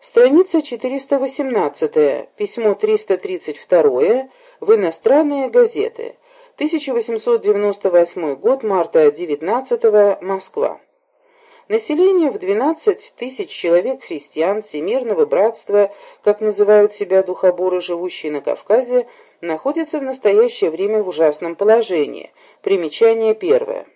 Страница 418, письмо 332 в иностранные газеты. 1898 год, марта 19 Москва. Население в 12 тысяч человек христиан Всемирного братства, как называют себя духоборы, живущие на Кавказе, находится в настоящее время в ужасном положении. Примечание первое.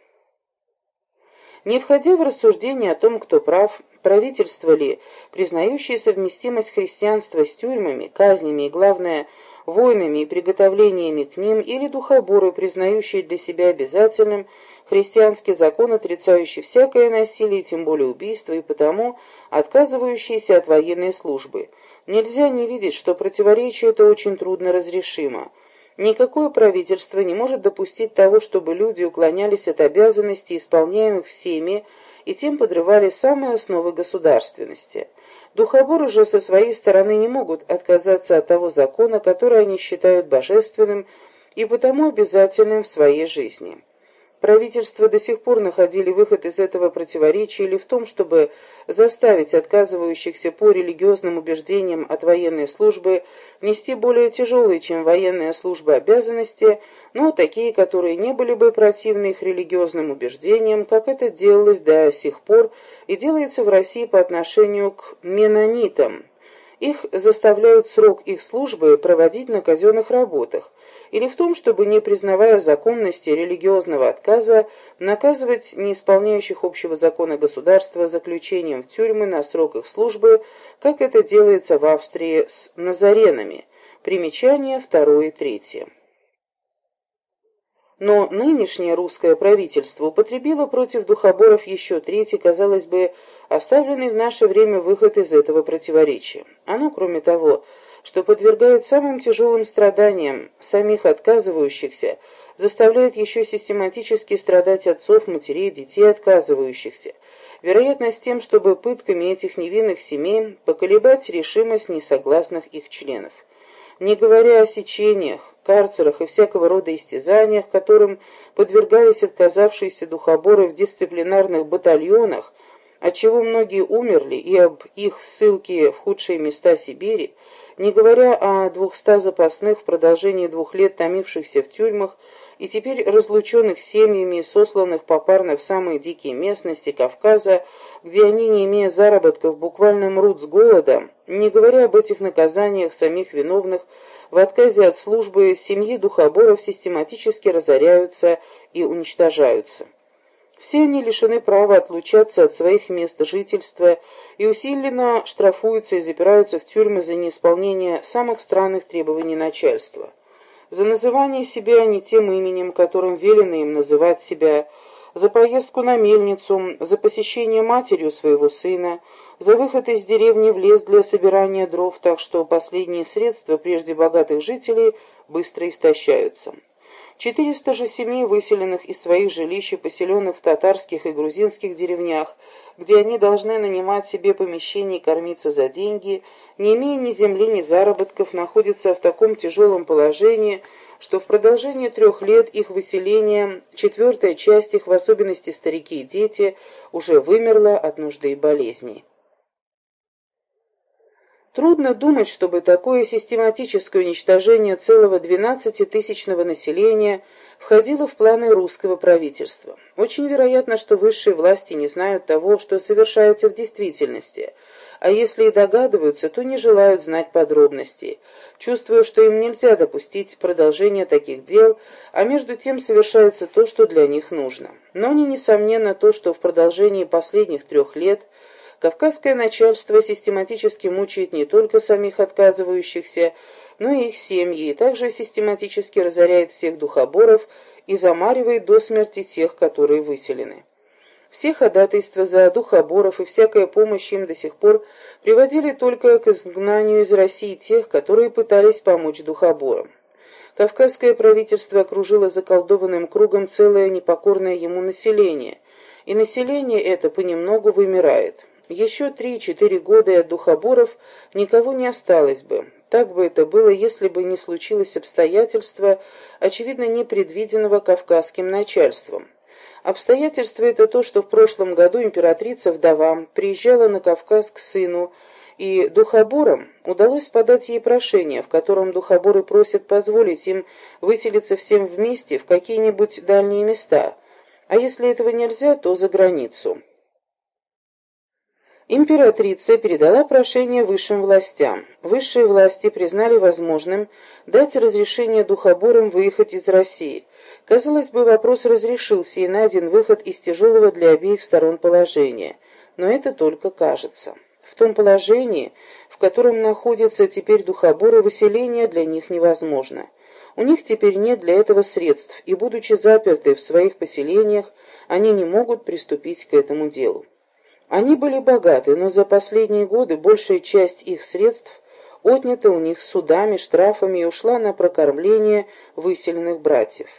Не входя в рассуждение о том, кто прав, правительство ли, признающее совместимость христианства с тюрьмами, казнями и, главное, войнами и приготовлениями к ним, или духоборы, признающие для себя обязательным христианский закон, отрицающий всякое насилие, тем более убийство, и потому отказывающиеся от военной службы. Нельзя не видеть, что противоречие это очень трудно разрешимо. Никакое правительство не может допустить того, чтобы люди уклонялись от обязанностей, исполняемых всеми, и тем подрывали самые основы государственности. Духоборы же со своей стороны не могут отказаться от того закона, который они считают божественным и потому обязательным в своей жизни. Правительства до сих пор находили выход из этого противоречия или в том, чтобы заставить отказывающихся по религиозным убеждениям от военной службы нести более тяжелые, чем военная служба, обязанности, но такие, которые не были бы противны их религиозным убеждениям, как это делалось до сих пор и делается в России по отношению к менонитам. Их заставляют срок их службы проводить на казенных работах, или в том, чтобы, не признавая законности религиозного отказа, наказывать неисполняющих общего закона государства заключением в тюрьмы на срок их службы, как это делается в Австрии с назаренами. Примечания второе и третье. Но нынешнее русское правительство употребило против духоборов еще третий, казалось бы, оставленный в наше время выход из этого противоречия. Оно, кроме того, что подвергает самым тяжелым страданиям самих отказывающихся, заставляет еще систематически страдать отцов, матерей, детей отказывающихся, вероятно, с тем, чтобы пытками этих невинных семей поколебать решимость несогласных их членов. Не говоря о сечениях, карцерах и всякого рода истязаниях, которым подвергались отказавшиеся духоборы в дисциплинарных батальонах, отчего многие умерли и об их ссылке в худшие места Сибири, не говоря о двухста запасных в продолжении двух лет томившихся в тюрьмах и теперь разлученных семьями и сосланных попарно в самые дикие местности Кавказа, где они, не имея заработков, буквально мрут с голода, не говоря об этих наказаниях самих виновных, в отказе от службы семьи духоборов систематически разоряются и уничтожаются. Все они лишены права отлучаться от своих мест жительства и усиленно штрафуются и запираются в тюрьмы за неисполнение самых странных требований начальства. За называние себя не тем именем, которым велено им называть себя, за поездку на мельницу, за посещение матерью своего сына, за выход из деревни в лес для собирания дров, так что последние средства прежде богатых жителей быстро истощаются. Четыреста же семей, выселенных из своих жилищ и поселенных в татарских и грузинских деревнях, где они должны нанимать себе помещение и кормиться за деньги, не имея ни земли, ни заработков, находятся в таком тяжелом положении, что в продолжении трех лет их выселения четвертая часть их, в особенности старики и дети, уже вымерла от нужды и болезней. Трудно думать, чтобы такое систематическое уничтожение целого двенадцатитысячного населения входило в планы русского правительства. Очень вероятно, что высшие власти не знают того, что совершается в действительности, а если и догадываются, то не желают знать подробностей, чувствуя, что им нельзя допустить продолжения таких дел, а между тем совершается то, что для них нужно. Но не несомненно то, что в продолжении последних трех лет – Кавказское начальство систематически мучает не только самих отказывающихся, но и их семьи, и также систематически разоряет всех духоборов и замаривает до смерти тех, которые выселены. Все ходатайства за духоборов и всякая помощь им до сих пор приводили только к изгнанию из России тех, которые пытались помочь духоборам. Кавказское правительство окружило заколдованным кругом целое непокорное ему население, и население это понемногу вымирает. Еще три-четыре года от духоборов никого не осталось бы. Так бы это было, если бы не случилось обстоятельство, очевидно, непредвиденного кавказским начальством. Обстоятельство это то, что в прошлом году императрица-вдова приезжала на Кавказ к сыну и духоборам удалось подать ей прошение, в котором духоборы просят позволить им выселиться всем вместе в какие-нибудь дальние места, а если этого нельзя, то за границу. Императрица передала прошение высшим властям. Высшие власти признали возможным дать разрешение духоборам выехать из России. Казалось бы, вопрос разрешился и найден выход из тяжелого для обеих сторон положения. Но это только кажется. В том положении, в котором находятся теперь духоборы, выселение для них невозможно. У них теперь нет для этого средств, и, будучи заперты в своих поселениях, они не могут приступить к этому делу. Они были богаты, но за последние годы большая часть их средств отнята у них судами, штрафами и ушла на прокормление выселенных братьев.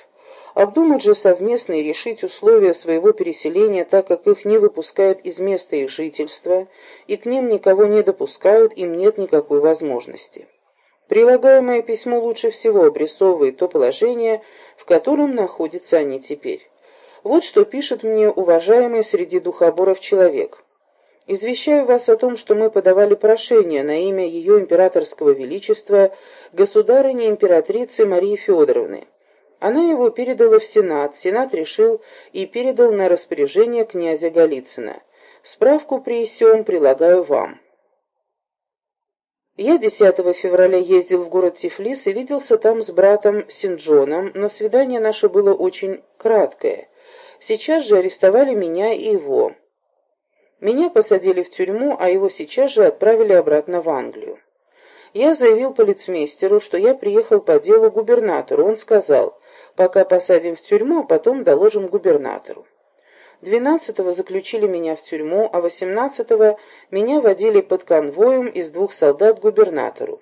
Обдумать же совместно и решить условия своего переселения, так как их не выпускают из места их жительства, и к ним никого не допускают, им нет никакой возможности. Прилагаемое письмо лучше всего обрисовывает то положение, в котором находятся они теперь. Вот что пишет мне уважаемый среди духоборов человек. Извещаю вас о том, что мы подавали прошение на имя ее императорского величества государыни императрицы Марии Федоровны. Она его передала в Сенат, Сенат решил и передал на распоряжение князя Голицына. Справку при сём прилагаю вам. Я 10 февраля ездил в город Тифлис и виделся там с братом Синджоном, но свидание наше было очень краткое. Сейчас же арестовали меня и его. Меня посадили в тюрьму, а его сейчас же отправили обратно в Англию. Я заявил полицмейстеру, что я приехал по делу губернатору. Он сказал, пока посадим в тюрьму, а потом доложим губернатору. 12-го заключили меня в тюрьму, а 18-го меня водили под конвоем из двух солдат губернатору.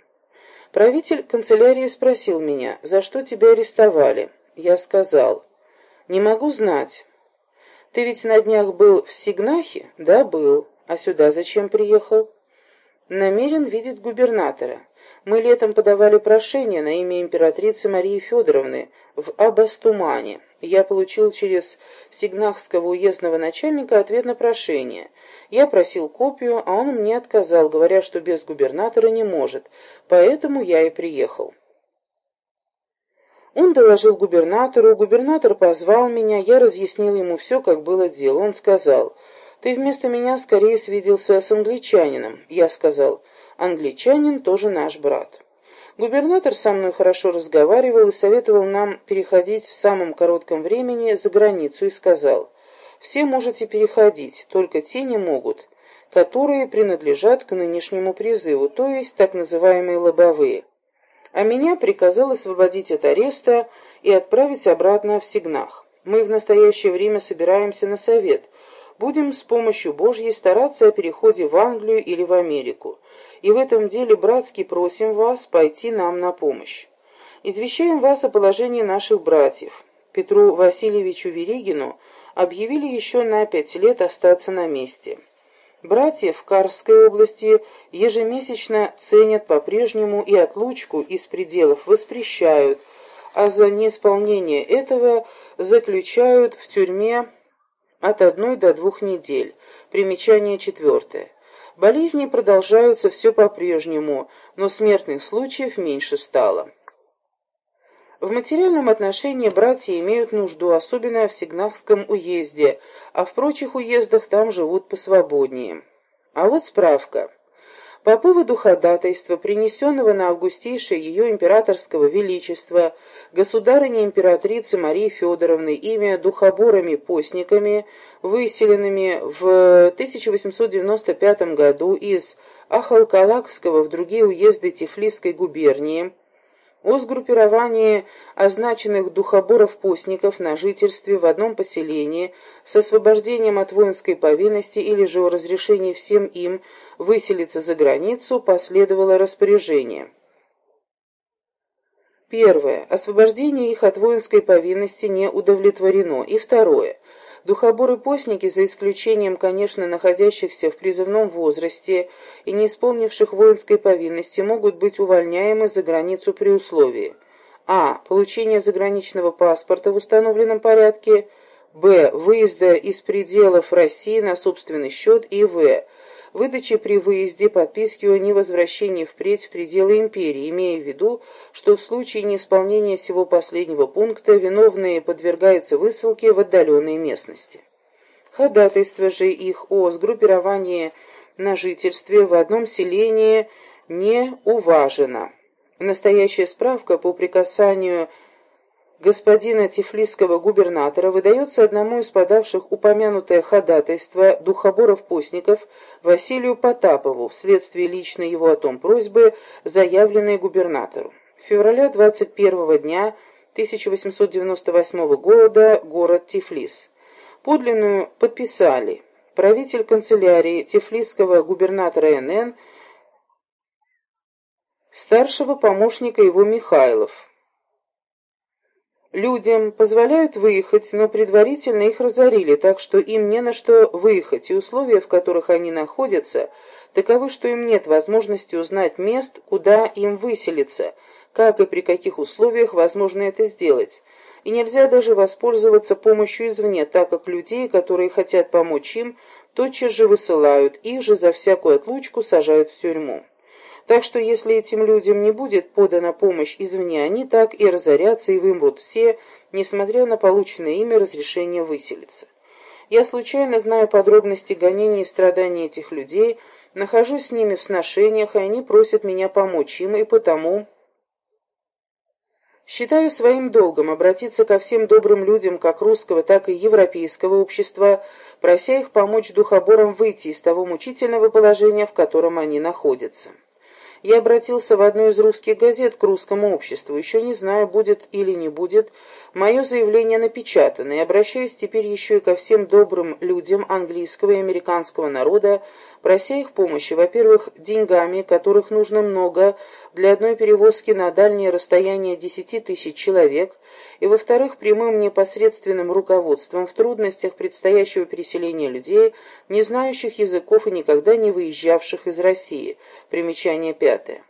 Правитель канцелярии спросил меня, за что тебя арестовали. Я сказал, не могу знать. Ты ведь на днях был в Сигнахе? Да, был. А сюда зачем приехал? Намерен видеть губернатора. Мы летом подавали прошение на имя императрицы Марии Федоровны в Абастумане. Я получил через Сигнахского уездного начальника ответ на прошение. Я просил копию, а он мне отказал, говоря, что без губернатора не может, поэтому я и приехал. Он доложил губернатору, губернатор позвал меня, я разъяснил ему все, как было дело. Он сказал, «Ты вместо меня скорее свиделся с англичанином». Я сказал, «Англичанин тоже наш брат». Губернатор со мной хорошо разговаривал и советовал нам переходить в самом коротком времени за границу и сказал, «Все можете переходить, только те не могут, которые принадлежат к нынешнему призыву, то есть так называемые лобовые» а меня приказал освободить от ареста и отправить обратно в Сигнах. Мы в настоящее время собираемся на совет. Будем с помощью Божьей стараться о переходе в Англию или в Америку. И в этом деле, братски, просим вас пойти нам на помощь. Извещаем вас о положении наших братьев. Петру Васильевичу Верегину объявили еще на пять лет остаться на месте. Братья в Карской области ежемесячно ценят по-прежнему и отлучку из пределов воспрещают, а за неисполнение этого заключают в тюрьме от одной до двух недель. Примечание четвертое. Болезни продолжаются все по-прежнему, но смертных случаев меньше стало. В материальном отношении братья имеют нужду, особенно в Сигнахском уезде, а в прочих уездах там живут посвободнее. А вот справка. По поводу ходатайства, принесенного на августейшее ее императорского величества, государыни-императрицы Марии Федоровны имя духоборами-постниками, выселенными в 1895 году из Ахалкалакского в другие уезды Тифлисской губернии, о сгруппировании означенных духоборов-постников на жительстве в одном поселении с освобождением от воинской повинности или же о разрешении всем им выселиться за границу последовало распоряжение. Первое. Освобождение их от воинской повинности не удовлетворено. И второе. Духоборы-постники, за исключением, конечно, находящихся в призывном возрасте и не исполнивших воинской повинности, могут быть увольняемы за границу при условии а. Получение заграничного паспорта в установленном порядке, б. Выезда из пределов России на собственный счет и в. Выдачи при выезде, подписки о невозвращении впредь в пределы империи, имея в виду, что в случае неисполнения всего последнего пункта виновные подвергаются высылке в отдаленные местности. Ходатайство же их о сгруппировании на жительстве в одном селении не уважено. Настоящая справка по прикасанию господина тифлисского губернатора выдается одному из подавших упомянутое ходатайство духоборов-постников Василию Потапову вследствие личной его о том просьбы, заявленной губернатору. Февраля 21 дня 1898 года, город Тифлис. Подлинную подписали правитель канцелярии тифлисского губернатора НН, старшего помощника его Михайлов. Людям позволяют выехать, но предварительно их разорили, так что им не на что выехать, и условия, в которых они находятся, таковы, что им нет возможности узнать мест, куда им выселиться, как и при каких условиях возможно это сделать. И нельзя даже воспользоваться помощью извне, так как людей, которые хотят помочь им, тотчас же высылают, их же за всякую отлучку сажают в тюрьму. Так что если этим людям не будет подана помощь извне, они так и разорятся и вымрут все, несмотря на полученное ими разрешение выселиться. Я случайно знаю подробности гонений и страданий этих людей, нахожусь с ними в сношениях, и они просят меня помочь им, и потому... Считаю своим долгом обратиться ко всем добрым людям как русского, так и европейского общества, прося их помочь духоборам выйти из того мучительного положения, в котором они находятся я обратился в одну из русских газет к русскому обществу. Еще не знаю, будет или не будет мое заявление напечатано, и обращаюсь теперь еще и ко всем добрым людям английского и американского народа, прося их помощи, во-первых, деньгами, которых нужно много для одной перевозки на дальние расстояния десяти тысяч человек, и, во-вторых, прямым непосредственным руководством в трудностях предстоящего переселения людей, не знающих языков и никогда не выезжавших из России. Примечание пятое.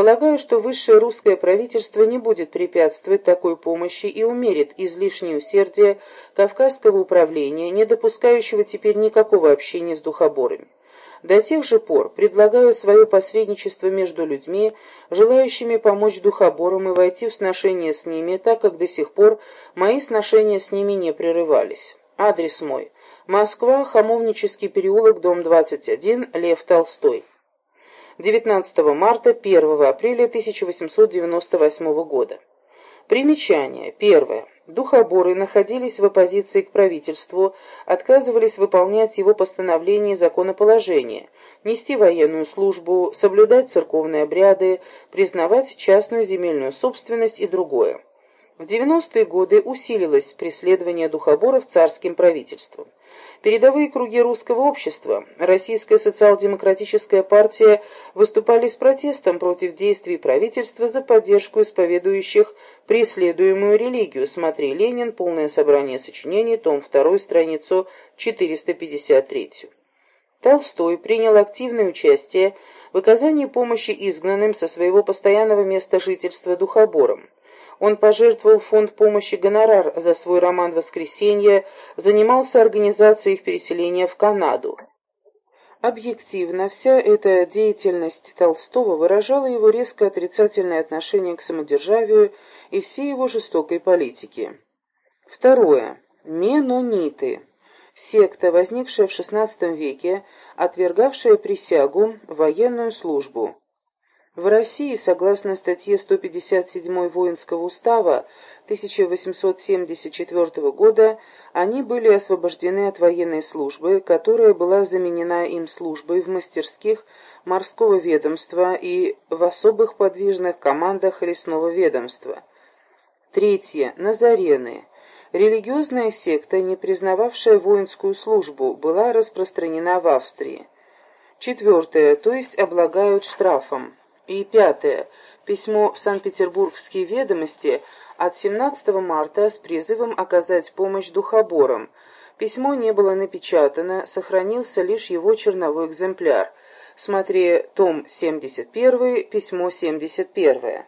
Полагаю, что высшее русское правительство не будет препятствовать такой помощи и умерит излишнее усердие Кавказского управления, не допускающего теперь никакого общения с духоборами. До тех же пор предлагаю свое посредничество между людьми, желающими помочь духоборам и войти в сношение с ними, так как до сих пор мои сношения с ними не прерывались. Адрес мой. Москва, Хамовнический переулок, дом 21, Лев Толстой. 19 марта, 1 апреля 1898 года. Примечание. Первое. Духоборы находились в оппозиции к правительству, отказывались выполнять его постановления и законоположения, нести военную службу, соблюдать церковные обряды, признавать частную земельную собственность и другое. В 90-е годы усилилось преследование духоборов царским правительством. Передовые круги русского общества, Российская социал-демократическая партия выступали с протестом против действий правительства за поддержку исповедующих преследуемую религию. Смотри Ленин, полное собрание сочинений, том 2, страницу 453. Толстой принял активное участие в оказании помощи изгнанным со своего постоянного места жительства духоборам. Он пожертвовал фонд помощи гонорар за свой роман «Воскресенье», занимался организацией их переселения в Канаду. Объективно, вся эта деятельность Толстого выражала его резко отрицательное отношение к самодержавию и всей его жестокой политике. Второе. Менониты. Секта, возникшая в XVI веке, отвергавшая присягу, военную службу. В России, согласно статье 157 Воинского устава 1874 года, они были освобождены от военной службы, которая была заменена им службой в мастерских морского ведомства и в особых подвижных командах лесного ведомства. Третье. Назарены. Религиозная секта, не признававшая воинскую службу, была распространена в Австрии. Четвертое. То есть облагают штрафом. И пятое. Письмо в Санкт-Петербургские ведомости от 17 марта с призывом оказать помощь духоборам. Письмо не было напечатано, сохранился лишь его черновой экземпляр. Смотри том 71, письмо 71.